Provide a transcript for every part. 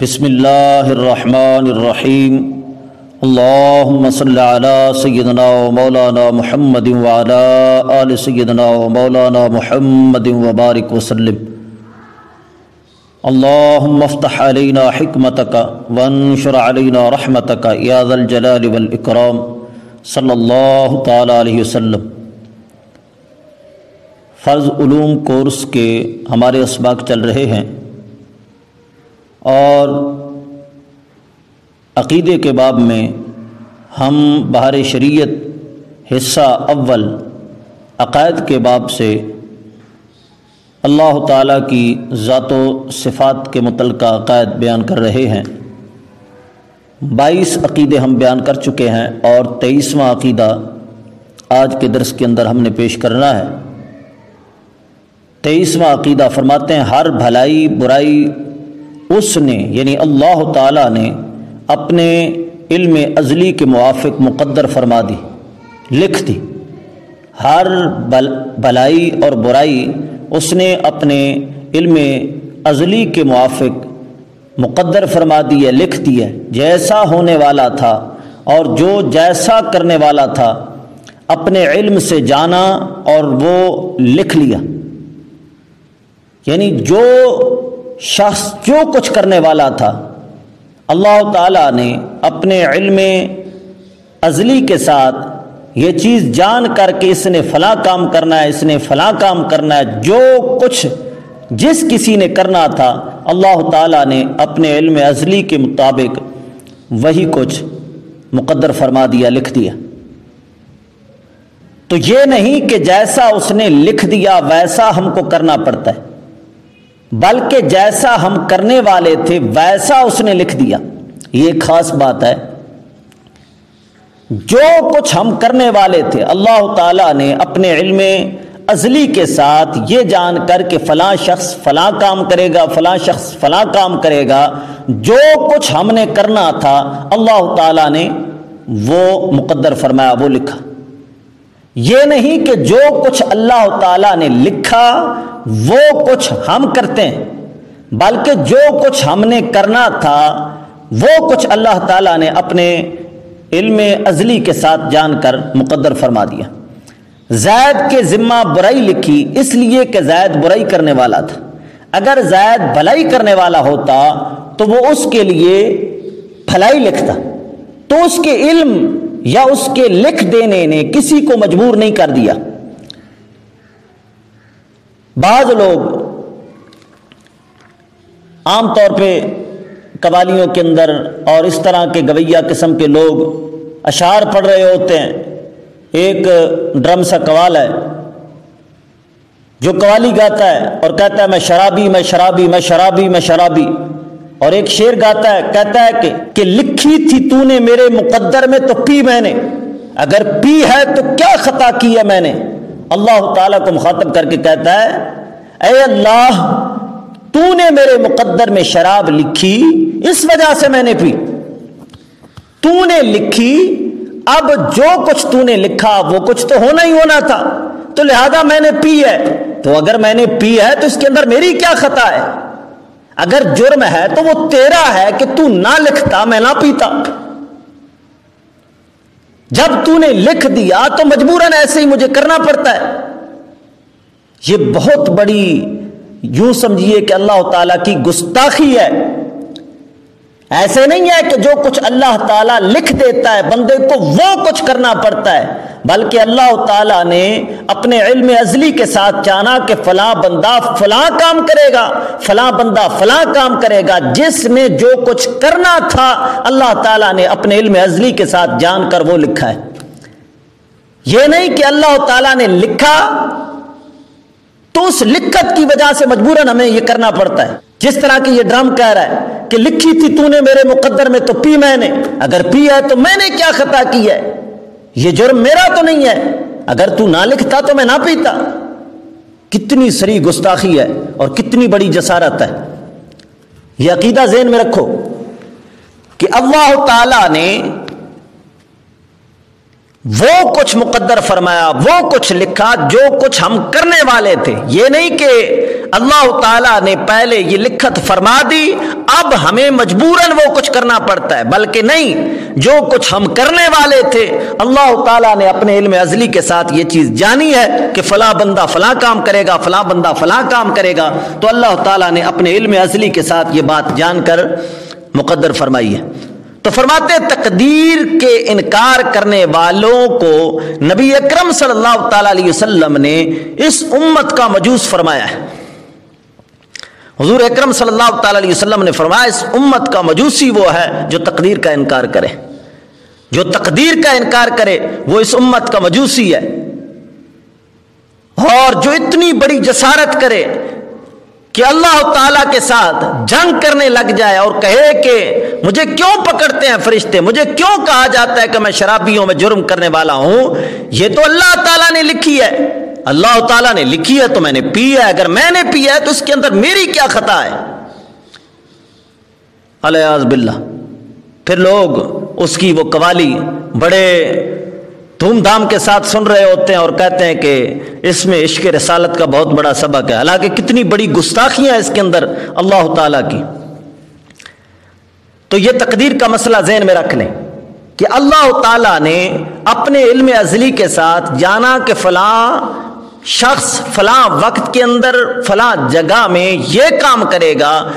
بسم اللہ الرحمن الرحیم اللہم صلی علی سیدنا و مولانا محمد وعلا آل سیدنا و مولانا محمد وبارک وسلم اللہم افتح علینا حکمتک وانشر علینا رحمتک یا ذا الجلال والاکرام صلی اللہ تعالی علیہ وسلم. فرض علوم کورس کے ہمارے اسباق چل رہے ہیں. اور عقیدے کے باب میں ہم بہار شریعت حصہ اول عقائد کے باب سے اللہ تعالیٰ کی ذات و صفات کے متعلقہ عقائد بیان کر رہے ہیں۔ بائیس عقیدے ہم بیان کر چکے ہیں اور تیئیسواں عقیدہ آج کے درس کے اندر ہم نے پیش کرنا ہے۔ تیئیسواں عقیدہ فرماتے ہیں، ہر بھلائی، برائی اس نے یعنی اللہ تعالیٰ نے اپنے علم ازلی کے موافق مقدر فرما دی، لکھ دی۔ ہر بھلائی اور برائی اس نے اپنے علم ازلی کے موافق مقدر فرما دی ہے، لکھ دی ہے۔ جیسا ہونے والا تھا اور جو جیسا کرنے والا تھا، اپنے علم سے جانا اور وہ لکھ لیا۔ یعنی جو شخص جو کچھ کرنے والا تھا۔ اللہ تعالیٰ نے اپنے علم ازلی کے ساتھ یہ چیز جان کر کے اس نے فلاں کام کرنا ہے، اس نے فلاں کام کرنا ہے، جو کچھ جس کسی نے کرنا تھا، اللہ تعالیٰ نے اپنے علم ازلی کے مطابق وہی کچھ مقدر فرما دیا، لکھ دیا۔ تو یہ نہیں کہ جیسا اس نے لکھ دیا، ویسا ہم کو کرنا پڑتا ہے۔ بلکہ جیسا ہم کرنے والے تھے ویسا اس نے لکھ دیا۔ یہ خاص بات ہے۔ جو کچھ ہم کرنے والے تھے، اللہ تعالیٰ نے اپنے علم ازلی کے ساتھ یہ جان کر کہ فلاں شخص فلاں کام کرے گا، فلاں شخص فلاں کام کرے گا، جو کچھ ہم نے کرنا تھا، اللہ تعالیٰ نے وہ مقدر فرمایا، وہ لکھا۔ یہ نہیں کہ جو کچھ اللہ تعالیٰ نے لکھا وہ کچھ ہم کرتے ہیں، بلکہ جو کچھ ہم نے کرنا تھا وہ کچھ اللہ تعالیٰ نے اپنے علم ازلی کے ساتھ جان کر مقدر فرما دیا۔ زید کے ذمہ برائی لکھی، اس لیے کہ زید برائی کرنے والا تھا۔ اگر زید بھلائی کرنے والا ہوتا تو وہ اس کے لیے بھلائی لکھتا۔ تو اس کے علم یا اس کے لکھ دینے نے کسی کو مجبور نہیں کر دیا۔ بعض لوگ عام طور پہ قوالیوں کے اندر اور اس طرح کے گویا قسم کے لوگ اشعار پڑھ رہے ہوتے ہیں۔ ایک ڈرم سا قوال ہے، جو قوالی گاتا ہے اور کہتا ہے، میں شرابی میں شرابی میں شرابی میں شرابی اور ایک شعر گاتا ہے، کہتا ہے کہ کہ لکھی تھی تو نے میرے مقدر میں، تو پی میں نے؟ اگر پی ہے تو کیا خطا کی ہے میں نے؟ اللہ تعالیٰ کو مخاطب کر کے کہتا ہے، اے اللہ، تو نے میرے مقدر میں شراب لکھی، اس وجہ سے میں نے پی۔ تو نے لکھی، اب جو کچھ تو نے لکھا، وہ کچھ تو ہونا ہی ہونا تھا۔ تو لہذا میں نے پی ہے۔ تو اگر میں نے پی ہے تو اس کے اندر میری کیا خطا ہے؟ اگر جرم ہے تو وہ تیرا ہے کہ تو نہ لکھتا، میں نہ پیتا۔ جب تو نے لکھ دیا تو مجبوراً ایسے ہی مجھے کرنا پڑتا ہے۔ یہ بہت بڑی یوں سمجھیے کہ اللہ تعالیٰ کی گستاخی ہے۔ ایسے نہیں ہے کہ جو کچھ اللہ تعالیٰ لکھ دیتا ہے، بندے کو وہ کچھ کرنا پڑتا ہے، بلکہ اللہ تعالیٰ نے اپنے علم ازلی کے ساتھ جانا کہ فلاں بندہ فلاں کام کرے گا، فلاں بندہ فلاں کام کرے گا، جس نے جو کچھ کرنا تھا اللہ تعالیٰ نے اپنے علم ازلی کے ساتھ جان کر وہ لکھا ہے۔ یہ نہیں کہ اللہ تعالیٰ نے لکھا تو اس لکھت کی وجہ سے مجبوراً ہمیں یہ کرنا پڑتا ہے۔ جس طرح کی یہ ڈرم کہہ رہا ہے کہ لکھی تھی تو نے میرے مقدر میں تو پی میں نے، اگر پی ہے تو میں نے کیا خطا کی ہے؟ یہ جرم میرا تو نہیں ہے، اگر تو نہ لکھتا تو میں نہ پیتا۔ کتنی سری گستاخی ہے اور کتنی بڑی جسارت ہے۔ یہ عقیدہ ذہن میں رکھو کہ اللہ تعالی نے وہ کچھ مقدر فرمایا، وہ کچھ لکھا جو کچھ ہم کرنے والے تھے۔ یہ نہیں کہ اللہ تعالیٰ نے پہلے یہ لکھت فرما دی، اب ہمیں مجبوراً وہ کچھ کرنا پڑتا ہے۔ بلکہ نہیں، جو کچھ ہم کرنے والے تھے، اللہ تعالیٰ نے اپنے علم ازلی کے ساتھ یہ چیز جانی ہے کہ فلاں بندہ فلاں کام کرے گا، فلاں بندہ فلاں کام کرے گا۔ تو اللہ تعالیٰ نے اپنے علم ازلی کے ساتھ یہ بات جان کر مقدر فرمائی ہے۔ تو فرماتے تقدیر کے انکار کرنے والوں کو نبی اکرم صلی اللہ تعالی علیہ وسلم نے اس امت کا مجوس فرمایا ہے۔ حضور اکرم صلی اللہ تعالی علیہ وسلم نے فرمایا، اس امت کا مجوسی وہ ہے جو تقدیر کا انکار کرے۔ جو تقدیر کا انکار کرے، وہ اس امت کا مجوسی ہے۔ اور جو اتنی بڑی جسارت کرے کہ اللہ تعالیٰ کے ساتھ جنگ کرنے لگ جائے اور کہے کہ مجھے کیوں پکڑتے ہیں فرشتے؟ مجھے کیوں کہا جاتا ہے کہ میں شرابیوں میں جرم کرنے والا ہوں؟ یہ تو اللہ تعالیٰ نے لکھی ہے۔ اللہ تعالیٰ نے لکھی ہے تو میں نے پی ہے۔ اگر میں نے پی ہے تو اس کے اندر میری کیا خطا ہے؟ الیاز باللہ۔ پھر لوگ اس کی وہ قوالی بڑے دھوم دھام کے ساتھ سن رہے ہوتے ہیں اور کہتے ہیں کہ اس میں عشق رسالت کا بہت بڑا سبق ہے۔ حالانکہ کتنی بڑی گستاخیاں اس کے اندر اللہ تعالی کی۔ تو یہ تقدیر کا مسئلہ ذہن میں رکھ لیں کہ اللہ تعالیٰ نے اپنے علم ازلی کے ساتھ جانا کہ فلاں شخص، فلاں وقت کے اندر، فلاں جگہ میں یہ کام کرے گا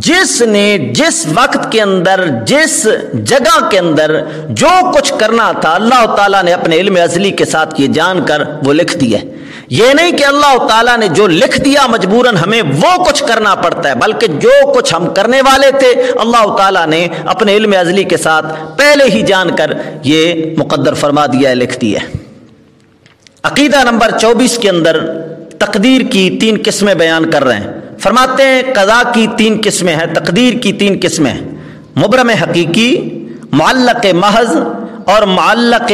جس نے جس وقت کے اندر، جس جگہ کے اندر جو کچھ کرنا تھا، اللہ تعالیٰ نے اپنے علم ازلی کے ساتھ یہ جان کر وہ لکھ دیا یہ نہیں کہ اللہ تعالیٰ نے جو لکھ دیا مجبوراً ہمیں وہ کچھ کرنا پڑتا ہے، بلکہ جو کچھ ہم کرنے والے تھے، اللہ تعالیٰ نے اپنے علم ازلی کے ساتھ پہلے ہی جان کر یہ مقدر فرما دیا ہے لکھ دیا عقیدہ نمبر چوبیس کے اندر تقدیر کی تین قسمیں بیان کر رہے ہیں۔ فرماتے ہیں قضا کی تین قسمیں ہیں، تقدیر کی تین قسمیں مبرم حقیقی، معلق محض اور معلق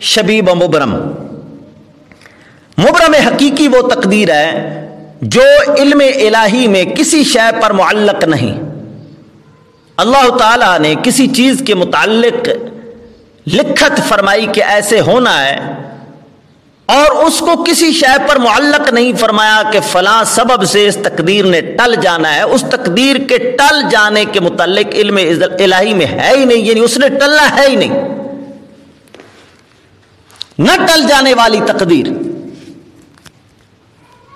شبیب و مبرم۔ مبرم حقیقی وہ تقدیر ہے جو علم الہی میں کسی شے پر معلق نہیں۔ اللہ تعالی نے کسی چیز کے متعلق لکھت فرمائی کہ ایسے ہونا ہے اور اس کو کسی شے پر معلق نہیں فرمایا کہ فلاں سبب سے اس تقدیر نے ٹل جانا ہے۔ اس تقدیر کے ٹل جانے کے متعلق علم الہی میں ہے ہی نہیں یعنی اس نے ٹلنا ہے ہی نہیں۔ نہ ٹل جانے والی تقدیر۔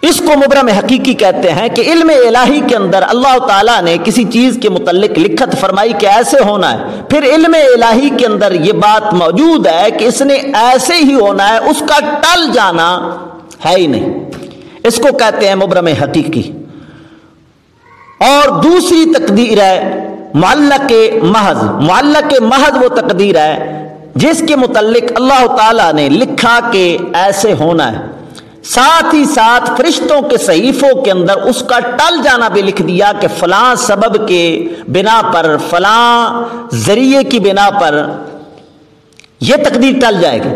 اس کو مبرم حقیقی کہتے ہیں کہ علم الہی کے اندر اللہ تعالیٰ نے کسی چیز کے متعلق لکھت فرمائی کہ ایسے ہونا ہے۔ پھر علم الہی کے اندر یہ بات موجود ہے کہ اس نے ایسے ہی ہونا ہے، اس کا ٹل جانا ہے ہی نہیں۔ اس کو کہتے ہیں مبرم حقیقی۔ اور دوسری تقدیر ہے معلق محض۔ معلق محض وہ تقدیر ہے جس کے متعلق اللہ تعالیٰ نے لکھا کہ ایسے ہونا ہے۔ ساتھ ہی ساتھ فرشتوں کے صحیفوں کے اندر اس کا ٹل جانا بھی لکھ دیا کہ فلاں سبب کے بنا پر، فلاں ذریعے کی بنا پر یہ تقدیر ٹل جائے گی۔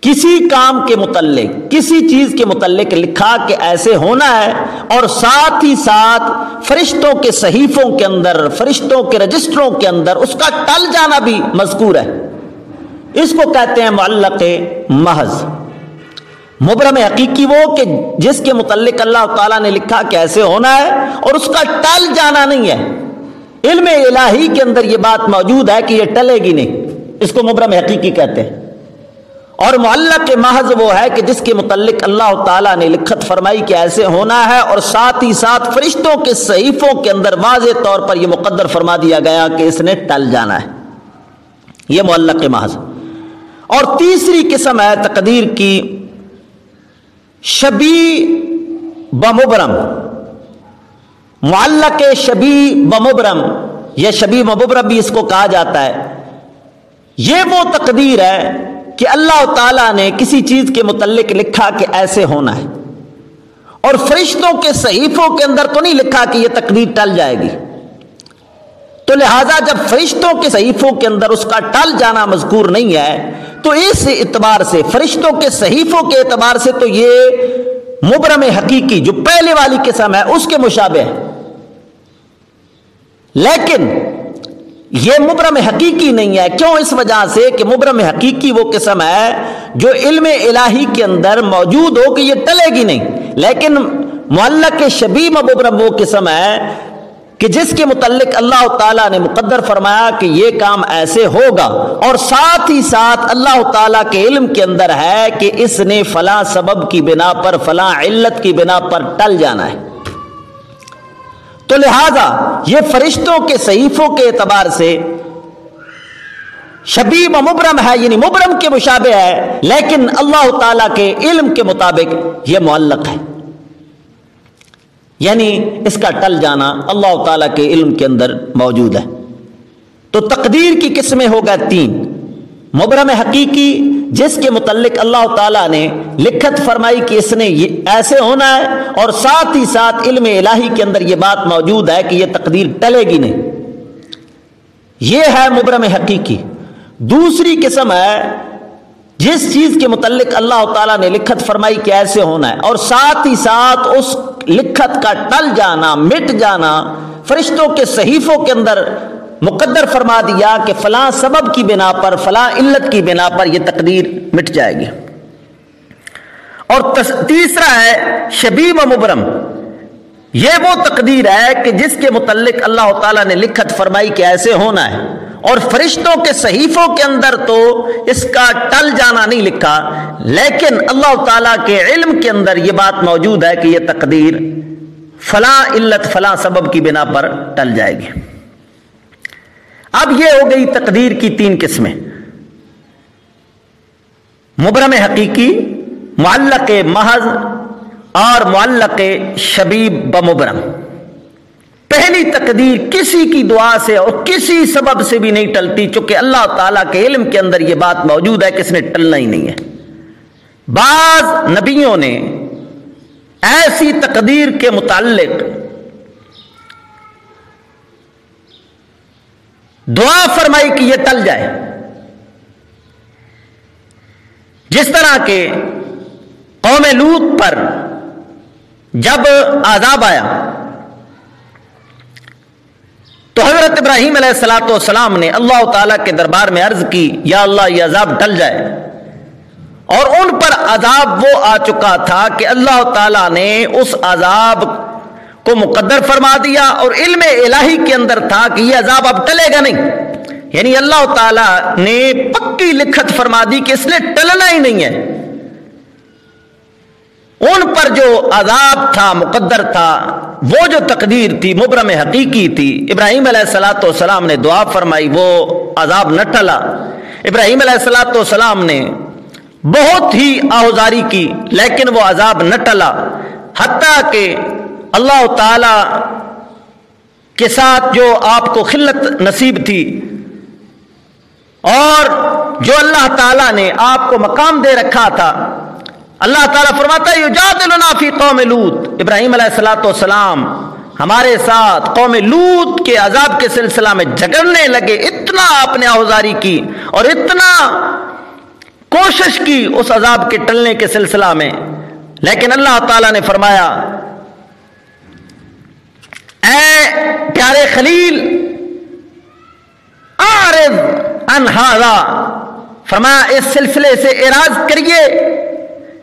کسی کام کے متعلق، کسی چیز کے متعلق لکھا کہ ایسے ہونا ہے اور ساتھ ہی ساتھ فرشتوں کے صحیفوں کے اندر، فرشتوں کے رجسٹروں کے اندر اس کا ٹل جانا بھی مذکور ہے۔ اس کو کہتے ہیں معلق محض۔ مبرم حقیقی وہ کہ جس کے متعلق اللہ تعالیٰ نے لکھا کہ ایسے ہونا ہے اور اس کا ٹل جانا نہیں ہے۔ علم الہی کے اندر یہ بات موجود ہے کہ یہ ٹلے گی نہیں۔ اس کو مبرم حقیقی کہتے ہیں۔ اور معلق محض وہ ہے کہ جس کے متعلق اللہ تعالیٰ نے لکھت فرمائی کہ ایسے ہونا ہے اور ساتھ ہی ساتھ فرشتوں کے صحیفوں کے اندر واضح طور پر یہ مقدر فرما دیا گیا کہ اس نے ٹل جانا ہے۔ یہ معلق محض۔ اور تیسری قسم ہے تقدیر کی شبی بمبرم معلق شبی بمبرم یا شبی بمبرم بھی اس کو کہا جاتا ہے۔ یہ وہ تقدیر ہے کہ اللہ تعالی نے کسی چیز کے متعلق لکھا کہ ایسے ہونا ہے۔ اور فرشتوں کے صحیفوں کے اندر تو نہیں لکھا کہ یہ تقدیر ٹل جائے گی۔ تو لہذا جب فرشتوں کے صحیفوں کے اندر اس کا ٹل جانا مذکور نہیں ہے تو اس اعتبار سے، فرشتوں کے صحیفوں کے اعتبار سے تو یہ مبرم حقیقی جو پہلے والی قسم ہے، اس کے مشابہ ہے۔ لیکن یہ مبرم حقیقی نہیں ہے۔ کیوں؟ اس وجہ سے کہ مبرم حقیقی وہ قسم ہے جو علم الہی کے اندر موجود ہو کہ یہ ٹلے گی نہیں۔ لیکن معلق شبیب مبرم وہ قسم ہے کہ جس کے متعلق اللہ تعالیٰ نے مقدر فرمایا کہ یہ کام ایسے ہوگا اور ساتھ ہی ساتھ اللہ تعالیٰ کے علم کے اندر ہے کہ اس نے فلاں سبب کی بنا پر، فلاں علت کی بنا پر ٹل جانا ہے۔ تو لہذا یہ فرشتوں کے صحیفوں کے اعتبار سے شبیب مبرم ہے یعنی مبرم کے مشابہ ہے، لیکن اللہ تعالی کے علم کے مطابق یہ معلق ہے۔ یعنی اس کا ٹل جانا اللہ تعالی کے علم کے اندر موجود ہے۔ تو تقدیر کی قسمیں ہوگا تین۔ مبرم حقیقی، جس کے متعلق اللہ تعالیٰ نے لکھت فرمائی کہ اس نے یہ ایسے ہونا ہے اور ساتھ ہی ساتھ علم الہی کے اندر یہ بات موجود ہے کہ یہ تقدیر ٹلے گی نہیں۔ یہ ہے مبرم حقیقی۔ دوسری قسم ہے جس چیز کے متعلق اللہ تعالیٰ نے لکھت فرمائی کہ ایسے ہونا ہے، اور ساتھ ہی ساتھ اس لکھت کا ٹل جانا، مٹ جانا، فرشتوں کے صحیفوں کے اندر مقدر فرما دیا کہ فلاں سبب کی بنا پر، فلاں علت کی بنا پر یہ تقدیر مٹ جائے گی۔ اور تیسرا ہے شبیب و مبرم۔ یہ وہ تقدیر ہے کہ جس کے متعلق اللہ تعالیٰ نے لکھت فرمائی کہ ایسے ہونا ہے۔ اور فرشتوں کے صحیفوں کے اندر تو اس کا ٹل جانا نہیں لکھا، لیکن اللہ تعالیٰ کے علم کے اندر یہ بات موجود ہے کہ یہ تقدیر فلاں علت، فلاں سبب کی بنا پر ٹل جائے گی۔ اب یہ ہو گئی تقدیر کی تین قسمیں۔ مبرم حقیقی، معلق محض اور معلق شبیب بمبرم۔ پہلی تقدیر کسی کی دعا سے اور کسی سبب سے بھی نہیں ٹلتی، چونکہ اللہ تعالیٰ کے علم کے اندر یہ بات موجود ہے کہ اس نے ٹلنا ہی نہیں ہے۔ بعض نبیوں نے ایسی تقدیر کے متعلق دعا فرمائی کہ یہ ٹل جائے۔ جس طرح کے قوم لوت پر جب عذاب آیا تو حضرت ابراہیم علیہ السلاۃ والسلام نے اللہ تعالی کے دربار میں عرض کی، یا اللہ، یہ عذاب ٹل جائے۔ اور ان پر عذاب وہ آ چکا تھا کہ اللہ تعالی نے اس عذاب کو مقدر فرما دیا اور علم الہی کے اندر تھا کہ یہ عذاب اب ٹلے گا نہیں۔ یعنی اللہ تعالی نے پکی لکھت فرما دی کہ اس نے ٹلنا ہی نہیں ہے۔ ان پر جو عذاب تھا، مقدر تھا، وہ جو تقدیر تھی، مبرم حقیقی تھی، ابراہیم علیہ السلاۃ والسلام نے دعا فرمائی، وہ عذاب نہ ٹلا۔ ابراہیم علیہ السلاۃ والسلام نے بہت ہی آہذاری کی، لیکن وہ عذاب نہ ٹلا۔ حتیٰ کہ اللہ تعالی کے ساتھ جو آپ کو خلت نصیب تھی، اور جو اللہ تعالیٰ نے آپ کو مقام دے رکھا تھا اللہ تعالیٰ فرماتا ہے فی قوم لوت ابراہیم علیہ السلاۃ والسلام ہمارے ساتھ قوم لوت کے عذاب کے سلسلہ میں جگڑنے لگے، اتنا آپ نے اوزاری کی اور اتنا کوشش کی اس عذاب کے ٹلنے کے سلسلہ میں. لیکن اللہ تعالیٰ نے فرمایا، اے پیارے خلیل آرز انہارا فرمایا، اس سلسلے سے اراض کریے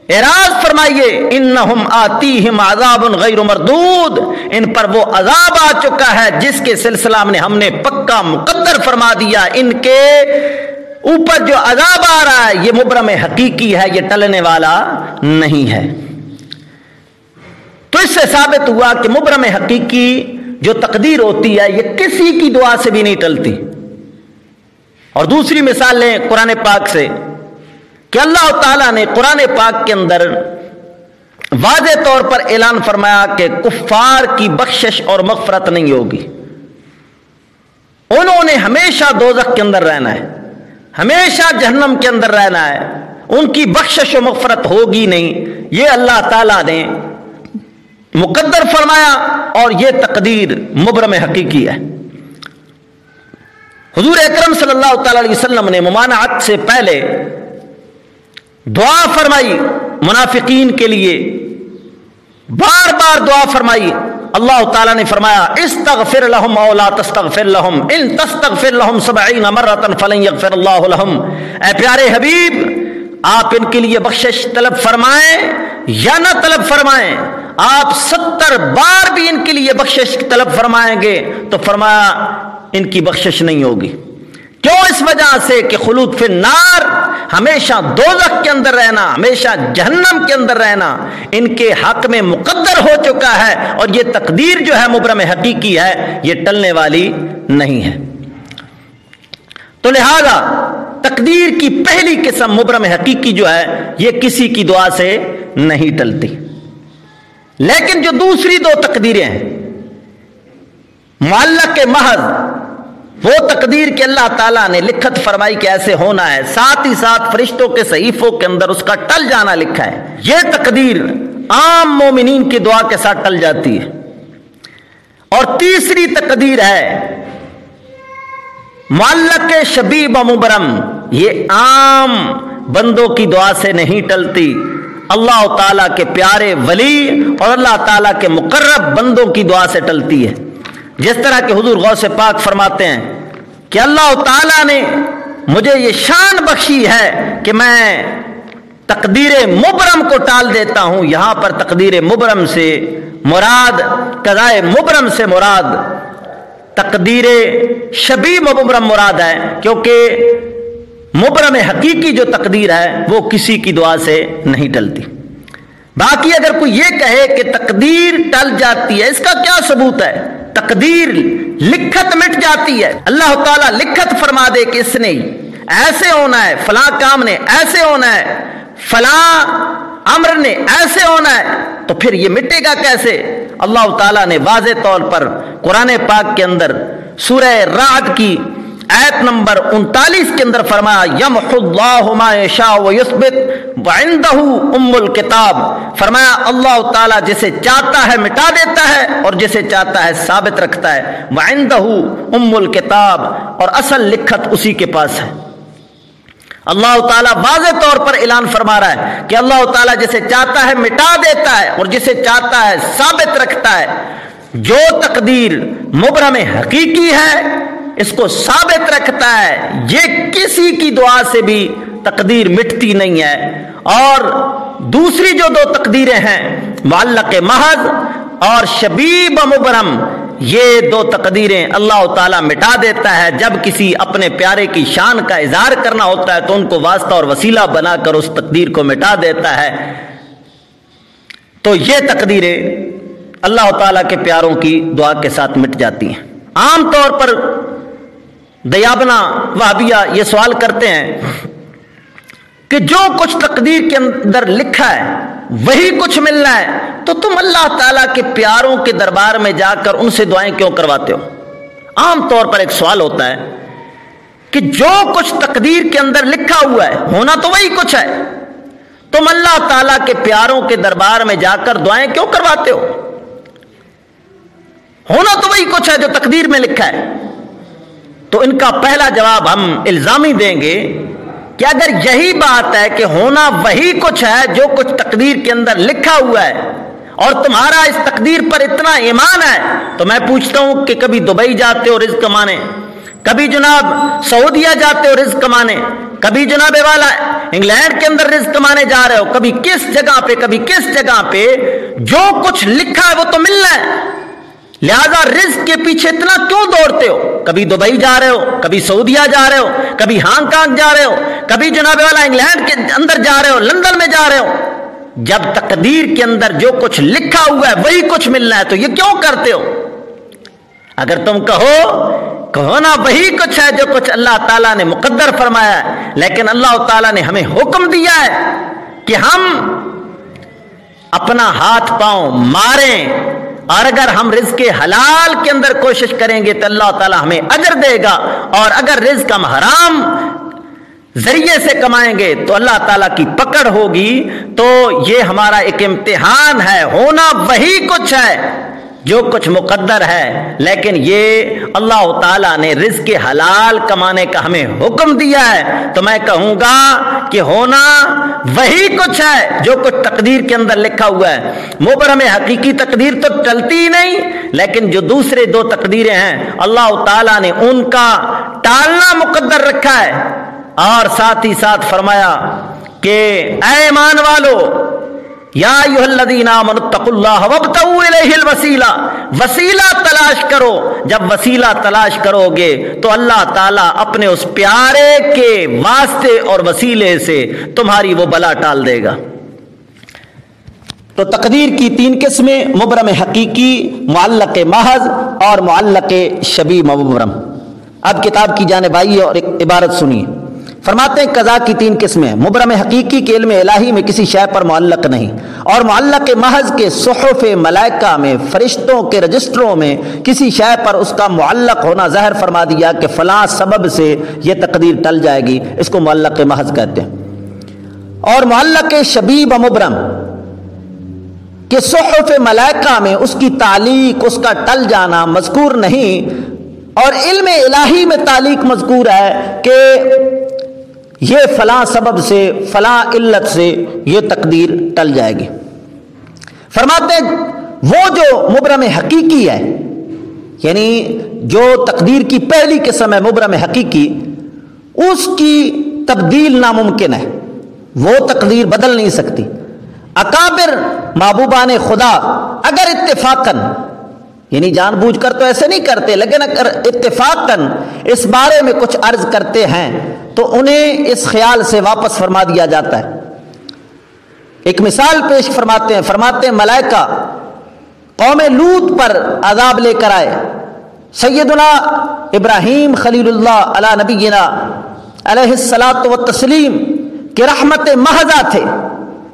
اراض فرمائیے، انہم آتیہم عذاب غیر مردود۔ ان پر وہ عذاب آ چکا ہے جس کے سلسلہ میں ہم نے پکا مقدر فرما دیا۔ ان کے اوپر جو عذاب آ رہا ہے، یہ مبرم حقیقی ہے، یہ ٹلنے والا نہیں ہے۔ تو اس سے ثابت ہوا کہ مبرم حقیقی جو تقدیر ہوتی ہے، یہ کسی کی دعا سے بھی نہیں ٹلتی۔ اور دوسری مثال لیں قرآن پاک سے۔ کہ اللہ تعالیٰ نے قرآن پاک کے اندر واضح طور پر اعلان فرمایا کہ کفار کی بخشش اور مغفرت نہیں ہوگی۔ انہوں نے ہمیشہ دوزخ کے اندر رہنا ہے، ہمیشہ جہنم کے اندر رہنا ہے، ان کی بخشش و مغفرت ہوگی نہیں۔ یہ اللہ تعالیٰ نے مقدر فرمایا اور یہ تقدیر مبرم حقیقی ہے۔ حضور اکرم صلی اللہ تعالی علیہ وسلم نے ممانعت سے پہلے دعا فرمائی منافقین کے لیے۔ بار بار دعا فرمائی۔ اللہ تعالیٰ نے فرمایا، استغفر لهم او لا تستغفر لهم، ان تستغفر لهم 70 مرتا فلن يغفر الله لهم۔ اے پیارے حبیب، آپ ان کے لیے بخشش طلب فرمائیں یا نہ طلب فرمائیں، آپ ستر بار بھی ان کے لیے بخشش طلب فرمائیں گے تو فرمایا، ان کی بخشش نہیں ہوگی۔ کیوں اس وجہ سے کہ خلود فی نار ہمیشہ دوزخ کے اندر رہنا، ہمیشہ جہنم کے اندر رہنا، ان کے حق میں مقدر ہو چکا ہے اور یہ تقدیر جو ہے مبرم حقیقی ہے، یہ ٹلنے والی نہیں ہے۔ تو لہذا، تقدیر کی پہلی قسم مبرم حقیقی جو ہے، یہ کسی کی دعا سے نہیں ٹلتی۔ لیکن جو دوسری دو تقدیریں ہیں، معلق کے محض وہ تقدیر کے اللہ تعالیٰ نے لکھت فرمائی کہ ایسے ہونا ہے، ساتھ ہی ساتھ فرشتوں کے صحیفوں کے اندر اس کا ٹل جانا لکھا ہے۔ یہ تقدیر عام مومنین کی دعا کے ساتھ ٹل جاتی ہے۔ اور تیسری تقدیر ہے، معلق شبیب مبرم۔ یہ عام بندوں کی دعا سے نہیں ٹلتی۔ اللہ تعالیٰ کے پیارے ولی اور اللہ تعالیٰ کے مقرب بندوں کی دعا سے ٹلتی ہے۔ جس طرح کہ حضور غوث پاک فرماتے ہیں کہ اللہ تعالیٰ نے مجھے یہ شان بخشی ہے کہ میں تقدیر مبرم کو ٹال دیتا ہوں۔ یہاں پر تقدیر مبرم سے مراد قضائے مبرم سے مراد، تقدیر شبی مبرم مراد ہے۔ کیونکہ مبرم حقیقی جو تقدیر ہے، وہ کسی کی دعا سے نہیں ٹلتی۔ باقی اگر کوئی یہ کہے کہ تقدیر ٹل جاتی ہے، اس کا کیا ثبوت ہے؟ تقدیر لکھت مٹ جاتی ہے۔ اللہ تعالیٰ لکھت فرما دے کہ اس نے ایسے ہونا ہے، فلاں کام نے ایسے ہونا ہے، فلاں امر نے ایسے ہونا ہے، تو پھر یہ مٹے گا کیسے؟ اللہ تعالیٰ نے واضح طور پر قرآن پاک کے اندر سورہ رات کی ایت نمبر انتالیس کے اندر فرمایا یم اللہ ام الکتاب۔ فرمایا، اللہ تعالیٰ جسے چاہتا ہے مٹا دیتا ہے اور جسے چاہتا ہے ثابت رکھتا ہے۔ وعندہ ام الکتاب۔ اور اصل لکھت اسی کے پاس ہے۔ اللہ تعالیٰ واضح طور پر اعلان فرما رہا ہے کہ اللہ تعالیٰ جسے چاہتا ہے مٹا دیتا ہے اور جسے چاہتا ہے ثابت رکھتا ہے۔ جو تقدیر مبرم حقیقی ہے اس کو ثابت رکھتا ہے، یہ کسی کی دعا سے بھی تقدیر مٹتی نہیں ہے۔ اور دوسری جو دو تقدیریں ہیں، معلق محض اور شبیب مبرم، یہ دو تقدیریں اللہ تعالیٰ مٹا دیتا ہے۔ جب کسی اپنے پیارے کی شان کا اظہار کرنا ہوتا ہے، تو ان کو واسطہ اور وسیلہ بنا کر اس تقدیر کو مٹا دیتا ہے۔ تو یہ تقدیریں اللہ تعالیٰ کے پیاروں کی دعا کے ساتھ مٹ جاتی ہیں۔ عام طور پر دیابنا وہابیہ یہ سوال کرتے ہیں کہ جو کچھ تقدیر کے اندر لکھا ہے، وہی کچھ ملنا ہے، تو تم اللہ تعالیٰ کے پیاروں کے دربار میں جا کر ان سے دعائیں کیوں کرواتے ہو؟ عام طور پر ایک سوال ہوتا ہے کہ جو کچھ تقدیر کے اندر لکھا ہوا ہے، ہونا تو وہی کچھ ہے۔ تم اللہ تعالیٰ کے پیاروں کے دربار میں جا کر دعائیں کیوں کرواتے ہو؟ ہونا تو وہی کچھ ہے جو تقدیر میں لکھا ہے۔ تو ان کا پہلا جواب ہم الزامی دیں گے کہ اگر یہی بات ہے کہ ہونا وہی کچھ ہے جو کچھ تقدیر کے اندر لکھا ہوا ہے اور تمہارا اس تقدیر پر اتنا ایمان ہے، تو میں پوچھتا ہوں کہ کبھی دبئی جاتے ہو رزق کمانے؟ کبھی جناب سعودیہ جاتے ہو رزق کمانے؟ کبھی جناب والا انگلینڈ کے اندر رزق کمانے جا رہے ہو؟ کبھی کس جگہ پہ، کبھی کس جگہ پہ جو کچھ لکھا ہے وہ تو ملنا ہے۔ لہذا رزق کے پیچھے اتنا کیوں دوڑتے ہو؟ کبھی دبئی جا رہے ہو، کبھی سعودیہ جا رہے ہو، کبھی ہانگ کانگ جا رہے ہو، کبھی جناب والا انگلینڈ کے اندر جا رہے ہو، لندن میں جا رہے ہو۔ جب تقدیر کے اندر جو کچھ لکھا ہوا ہے، وہی کچھ ملنا ہے، تو یہ کیوں کرتے ہو؟ اگر تم کہو کہو نا وہی کچھ ہے جو کچھ اللہ تعالیٰ نے مقدر فرمایا ہے، لیکن اللہ تعالیٰ نے ہمیں حکم دیا ہے کہ ہم اپنا ہاتھ پاؤں ماریں۔ اور اگر ہم رزق حلال کے اندر کوشش کریں گے تو اللہ تعالیٰ ہمیں اجر دے گا اور اگر رزق ہم حرام ذریعے سے کمائیں گے تو اللہ تعالیٰ کی پکڑ ہوگی تو یہ ہمارا ایک امتحان ہے، ہونا وہی کچھ ہے۔ جو کچھ مقدر ہے، لیکن یہ اللہ تعالیٰ نے رزق حلال کمانے کا ہمیں حکم دیا ہے۔ تو میں کہوں گا کہ ہونا وہی کچھ ہے جو کچھ تقدیر کے اندر لکھا ہوا ہے۔ مبرم حقیقی تقدیر تو ٹلتی ہی نہیں، لیکن جو دوسرے دو تقدیریں ہیں، اللہ تعالیٰ نے ان کا ٹالنا مقدر رکھا ہے۔ اور ساتھ ہی ساتھ فرمایا کہ اے ایمان والو یا الذین آمنوا اتقوا اللہ الیہ الوسیلہ۔ وسیلہ تلاش کرو۔ جب وسیلہ تلاش کرو گے تو اللہ تعالیٰ اپنے اس پیارے کے واسطے اور وسیلے سے تمہاری وہ بلا ٹال دے گا۔ تو تقدیر کی تین قسمیں مبرم حقیقی، معلق محض اور معلق شبی مبرم اب کتاب کی جانب آئیے اور ایک عبارت سنیے۔ فرماتے ہیں قضا کی تین قسمیں مبرم حقیقی کے علم الہی میں کسی شے پر معلق نہیں۔ اور معلق محض کے صحف ملائکہ میں، فرشتوں کے رجسٹروں میں کسی شے پر اس کا معلق ہونا ظاہر فرما دیا کہ فلاں سبب سے یہ تقدیر ٹل جائے گی۔ اس کو معلق محض کہتے ہیں۔ اور معلق شبیب مبرم کہ صحف ملائکہ میں اس کی تعلیق، اس کا ٹل جانا مذکور نہیں۔ اور علم الہی میں تعلیق مذکور ہے کہ یہ فلاں سبب سے، فلاں علت سے یہ تقدیر ٹل جائے گی۔ فرماتے وہ جو مبرم حقیقی ہے یعنی جو تقدیر کی پہلی قسم ہے مبرم حقیقی، اس کی تبدیل ناممکن ہے۔ وہ تقدیر بدل نہیں سکتی۔ اکابر محبوبان خدا، اگر اتفاقاً یعنی جان بوجھ کر تو ایسے نہیں کرتے، لیکن اگر اتفاقاً اس بارے میں کچھ عرض کرتے ہیں، تو انہیں اس خیال سے واپس فرما دیا جاتا ہے۔ ایک مثال پیش فرماتے ہیں فرماتے ہیں، ملائکہ قوم لوت پر عذاب لے کر آئے۔ سیدنا ابراہیم خلیل اللہ علیہ نبینا علیہ السلاۃ و تسلیم کے رحمت محضہ تھے۔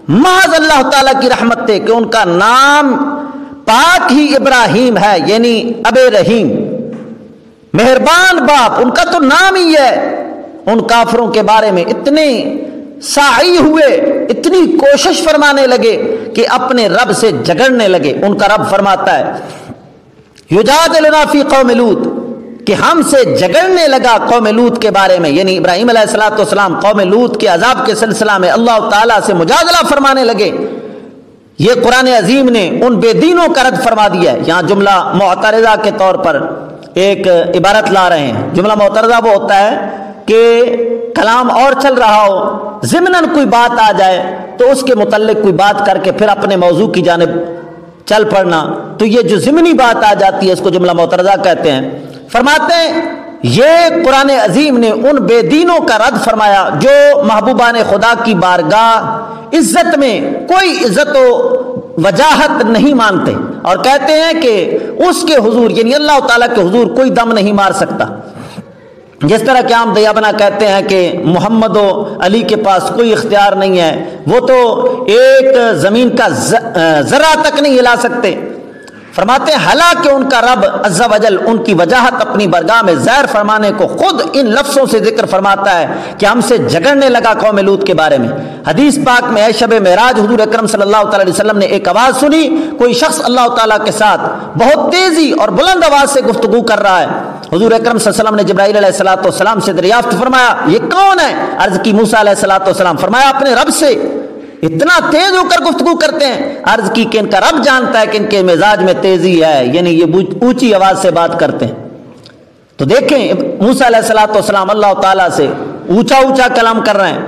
محض اللہ تعالیٰ کی رحمت تھے کہ ان کا نام پاک ہی ابراہیم ہے یعنی اب رحیم۔ مہربان باپ، ان کا تو نام ہی ہے۔ ان کافروں کے بارے میں اتنے سائی ہوئے، اتنی کوشش فرمانے لگے کہ اپنے رب سے جگڑنے لگے۔ ان کا رب فرماتا ہے یجاد فی قوم لوت کہ ہم سے جگڑنے لگا قوم لوت کے بارے میں۔ یعنی ابراہیم علیہ السلاۃ والسلام قوم لوت کے عذاب کے سلسلہ میں اللہ تعالیٰ سے مجادلہ فرمانے لگے۔ یہ قرآن عظیم نے ان بے دینوں کا رد فرما دیا ہے۔ یہاں جملہ معترضہ کے طور پر ایک عبارت لا رہے ہیں۔ جملہ معترضہ وہ ہوتا ہے کہ کلام اور چل رہا ہو ضمن کوئی بات آ جائے تو اس کے متعلق کوئی بات کر کے پھر اپنے موضوع کی جانب چل پڑنا، تو یہ جو ضمنی بات آ جاتی ہے اس کو جملہ معترضہ کہتے ہیں۔ فرماتے ہیں یہ قرآن عظیم نے ان بے دینوں کا رد فرمایا جو محبوبان خدا کی بارگاہ عزت میں کوئی عزت و وجاہت نہیں مانتے اور کہتے ہیں کہ اس کے حضور یعنی اللہ تعالیٰ کے حضور کوئی دم نہیں مار سکتا۔ جس طرح کہ عام دیا بنا کہتے ہیں کہ محمد و علی کے پاس کوئی اختیار نہیں ہے، وہ تو ایک زمین کا ذرا تک نہیں ہلا سکتے۔ فرماتے ہیں حالانکہ ان کا رب عز و جل، ان کی وجاہت اپنی برگاہ میں زہر فرمانے کو خود ان لفظوں سے ذکر فرماتا ہے کہ ہم سے جگڑنے لگا قوم لوت کے بارے میں. حدیث پاک میں شب معراج حضور اکرم صلی اللہ تعالی علیہ وسلم نے ایک آواز سنی، کوئی شخص اللہ تعالیٰ کے ساتھ بہت تیزی اور بلند آواز سے گفتگو کر رہا ہے۔ حضور اکرم صلی اللہ علیہ وسلم نے جبرائیل علیہ السلاۃ والسلام سے دریافت فرمایا، یہ کون ہے؟ عرض کی موسیٰ علیہ السلاۃ والسلام، فرمایا اپنے رب سے اتنا تیز ہو کر گفتگو کرتے ہیں۔ عرض کی کہ ان کا رب جانتا ہے کہ ان کے مزاج میں تیزی ہے یعنی یہ اونچی آواز سے بات کرتے ہیں۔ تو دیکھیں موسا علیہ السلاۃ والسلام اللہ تعالیٰ سے اونچا اونچا کلام کر رہے ہیں۔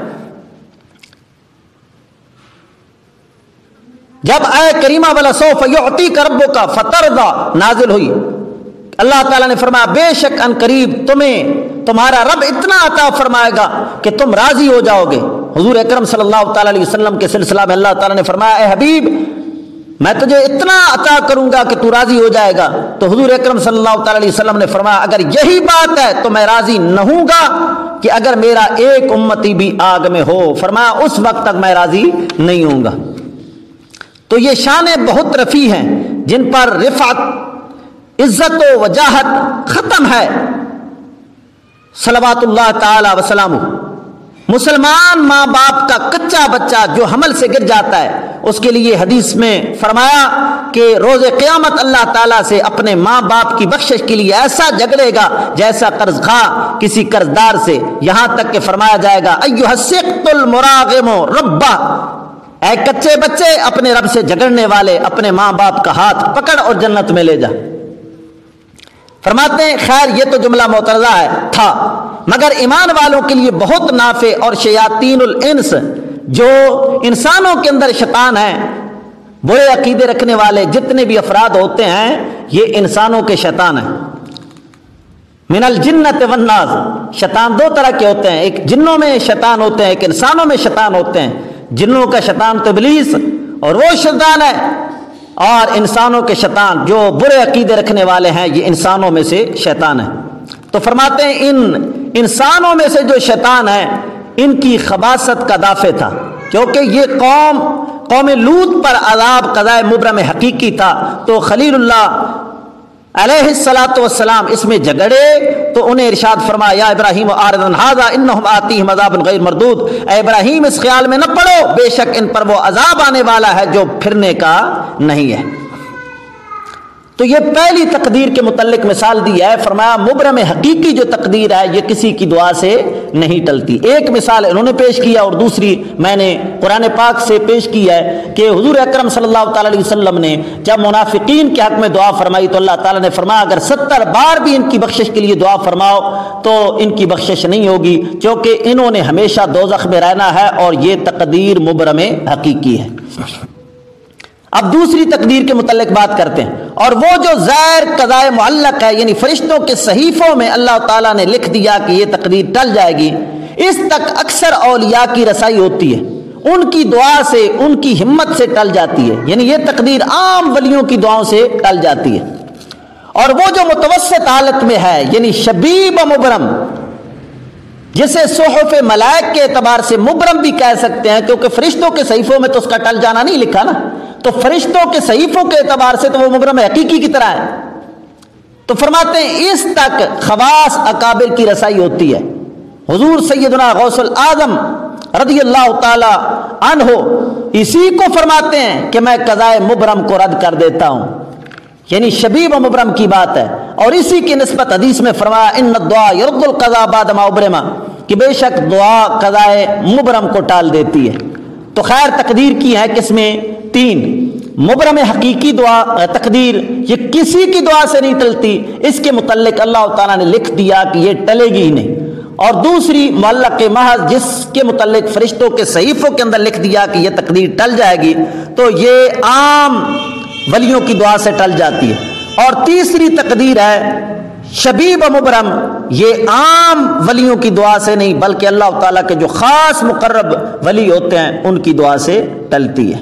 جب آئے کریمہ والا سو فیوتی کربوں کا فتردا نازل ہوئی۔ اللہ تعالیٰ نے فرمایا، بے شک ان قریب تمہیں، تمہارا رب اتنا عطا فرمائے گا کہ تم راضی ہو جاؤ گے۔ حضور اکرم صلی اللہ تعالیٰ علیہ وسلم کے سلسلہ میں اللہ تعالیٰ نے فرمایا، اے حبیب، میں تجھے اتنا عطا کروں گا کہ تو راضی ہو جائے گا۔ تو حضور اکرم صلی اللہ تعالیٰ علیہ وسلم نے فرمایا، اگر یہی بات ہے تو میں راضی نہ ہوں گا کہ اگر میرا ایک امتی بھی آگ میں ہو۔ فرمایا، اس وقت تک میں راضی نہیں ہوں گا۔ تو یہ شانیں بہت رفیع ہیں، جن پر رفعت، عزت و وجاہت ختم ہے۔ صلوات اللہ تعالی وسلم مسلمان ماں باپ کا کچا بچہ جو حمل سے گر جاتا ہے، اس کے لیے حدیث میں فرمایا کہ روز قیامت اللہ تعالیٰ سے اپنے ماں باپ کی بخشش کے لیے ایسا جگڑے گا جیسا قرض خواہ کسی قرض دار سے۔ یہاں تک کہ فرمایا جائے گا المراغم ربا اے کچے بچے، اپنے رب سے جگڑنے والے، اپنے ماں باپ کا ہاتھ پکڑ اور جنت میں لے جا۔ فرماتے ہیں، خیر، یہ تو جملہ معترضہ ہے، تھا۔ مگر ایمان والوں کے لیے بہت نافع اور شیاطین الانس جو انسانوں کے اندر شیطان ہیں، برے عقیدے رکھنے والے جتنے بھی افراد ہوتے ہیں، یہ انسانوں کے شیطان ہیں۔ من الجنت والناس، شیطان دو طرح کے ہوتے ہیں۔ ایک جنوں میں شیطان ہوتے ہیں، ایک انسانوں میں شیطان ہوتے ہیں۔ جنوں کا شیطان تو ابلیس اور وہ شیطان ہے۔ اور انسانوں کے شیطان جو برے عقیدے رکھنے والے ہیں، یہ انسانوں میں سے شیطان ہیں۔ تو فرماتے ہیں، ان انسانوں میں سے جو شیطان ہیں، ان کی خباست کا دافع تھا۔ کیونکہ یہ قوم قوم لوت پر عذاب قضاء مبرم حقیقی تھا۔ تو خلیل اللہ علیہ السلاۃ والسلام اس میں جگڑے تو انہیں ارشاد فرمایا ابراہیم آتی مذاب غیر مردود۔ اے ابراہیم، اس خیال میں نہ پڑو، بے شک ان پر وہ عذاب آنے والا ہے جو پھرنے کا نہیں ہے۔ تو یہ پہلی تقدیر کے متعلق مثال دی ہے فرمایا مبرم حقیقی جو تقدیر ہے یہ کسی کی دعا سے نہیں ٹلتی۔ ایک مثال انہوں نے پیش کیا اور دوسری میں نے قرآن پاک سے پیش کی ہے کہ حضور اکرم صلی اللہ تعالی علیہ وسلم نے جب منافقین کے حق میں دعا فرمائی تو اللہ تعالیٰ نے فرمایا اگر ستر بار بھی ان کی بخشش کے لیے دعا فرماؤ تو ان کی بخشش نہیں ہوگی کیونکہ انہوں نے ہمیشہ دوزخ میں رہنا ہے اور یہ تقدیر مبرم حقیقی ہے۔ اب دوسری تقدیر کے متعلق بات کرتے ہیں۔ اور وہ جو زیر قضائے معلق ہے یعنی فرشتوں کے صحیفوں میں اللہ تعالیٰ نے لکھ دیا کہ یہ تقدیر ٹل جائے گی۔ اس تک اکثر اولیاء کی رسائی ہوتی ہے۔ ان کی دعا سے، ان کی ہمت سے ٹل جاتی ہے۔ یعنی یہ تقدیر عام ولیوں کی دعاؤں سے ٹل جاتی ہے۔ اور وہ جو متوسط حالت میں ہے یعنی شبیب مبرم جسے صحف ملائک کے اعتبار سے مبرم بھی کہہ سکتے ہیں، کیونکہ فرشتوں کے صحیفوں میں تو اس کا ٹل جانا نہیں لکھا نا۔ تو فرشتوں کے صحیفوں کے اعتبار سے تو وہ مبرم حقیقی کی طرح ہے۔ تو فرماتے ہیں، اس تک خواص اکابر کی رسائی ہوتی ہے۔ حضور سیدنا غوث العظم رضی اللہ تعالی عنہ اسی کو فرماتے ہیں کہ میں قضائے مبرم کو رد کر دیتا ہوں۔ یعنی شبیب و مبرم کی بات ہے۔ اور اسی کی نسبت حدیث میں فرمایا، ان دعا یرد القضا بعد ما ابرما کہ بے شک دعا قضائے مبرم کو ٹال دیتی ہے۔ تو خیر، تقدیر کی ہے کس میں؟ تین۔ مبرم حقیقی دعا، تقدیر، یہ کسی کی دعا سے نہیں ٹلتی۔ اس کے متعلق اللہ تعالیٰ نے لکھ دیا کہ یہ ٹلے گی ہی نہیں۔ اور دوسری، معلق محض جس کے متعلق فرشتوں کے صحیفوں کے اندر لکھ دیا کہ یہ تقدیر ٹل جائے گی۔ تو یہ عام ولیوں کی دعا سے ٹل جاتی ہے۔ اور تیسری تقدیر ہے، شبیب مبرم۔ یہ عام ولیوں کی دعا سے نہیں، بلکہ اللہ تعالیٰ کے جو خاص مقرب ولی ہوتے ہیں، ان کی دعا سے ٹلتی ہے۔